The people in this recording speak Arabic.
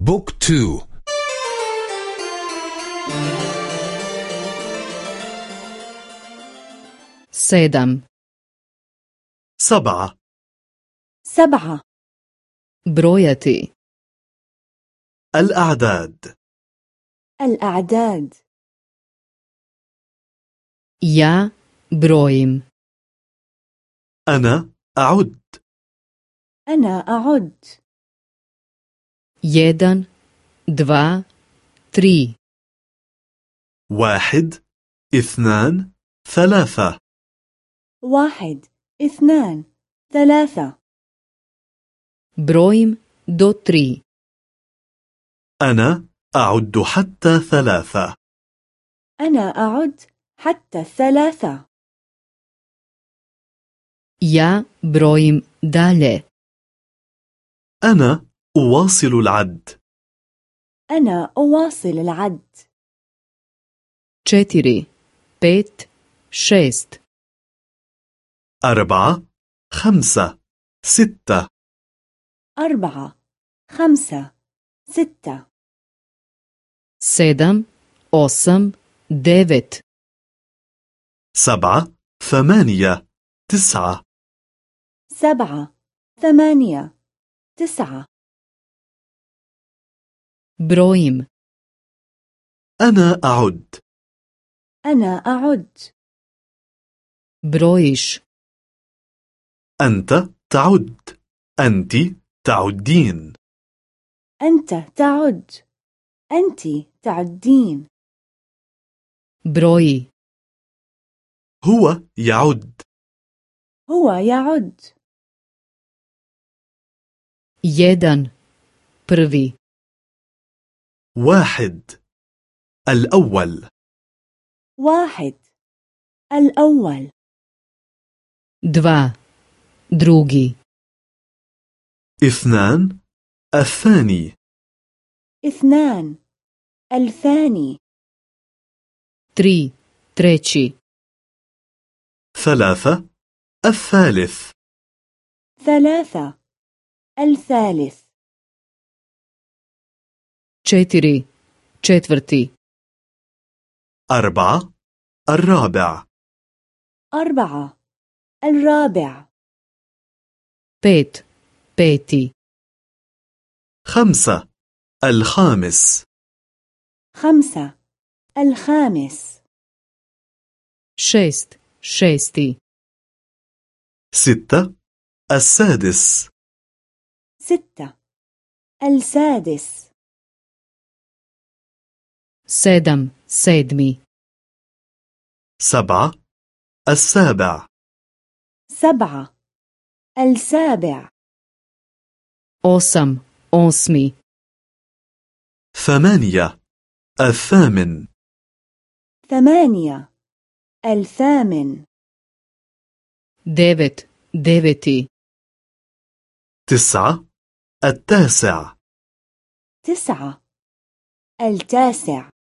بوك تو. sedam, سبعة. سبعة. brojati, الأعداد. الأعداد. ja brojim, أنا أعد. أنا أعد. Jedan, dva, tri, واحد اثنان ثلاثة. واحد اثنان ثلاثة. Brojim do tri, أنا أعد حتى ثلاثة. أنا أعد حتى الثلاثة ja brojim dalje, أنا أواصل العد. أنا أواصل العد. četiri, pet, šest, أربعة خمسة ستة. أربعة خمسة ستة. sedam, osam, devet, سبعة ثمانية تسعة. سبعة ثمانية تسعة. Brojim, أنا أعد. أنا أعد. brojiš, أنت تعد. أنت تعدين. أنت تعد. أنت تعدين. broji, هو يعد. هو يعد. jedan, prvi, واحد. الأول. واحد. الأول. dva, drugi, اثنان. الثاني. اثنان. الثاني. tri, treći, ثلاثة. الثالث. ثلاثة. الثالث. Četiri, četvrti, أربعة. الرابع. أربعة. الرابع. Pet, peti, خمسة. الخامس. خمسة. الخامس. Šest, šesti, ستة. السادس. ستة. السادس. Sedam, sedmi, سبعة السابع. سبعة السابع. osam, osmi, ثمانية الثامن. ثمانية الثامن. devet, deveti, تسعة التاسع. تسعة التاسع.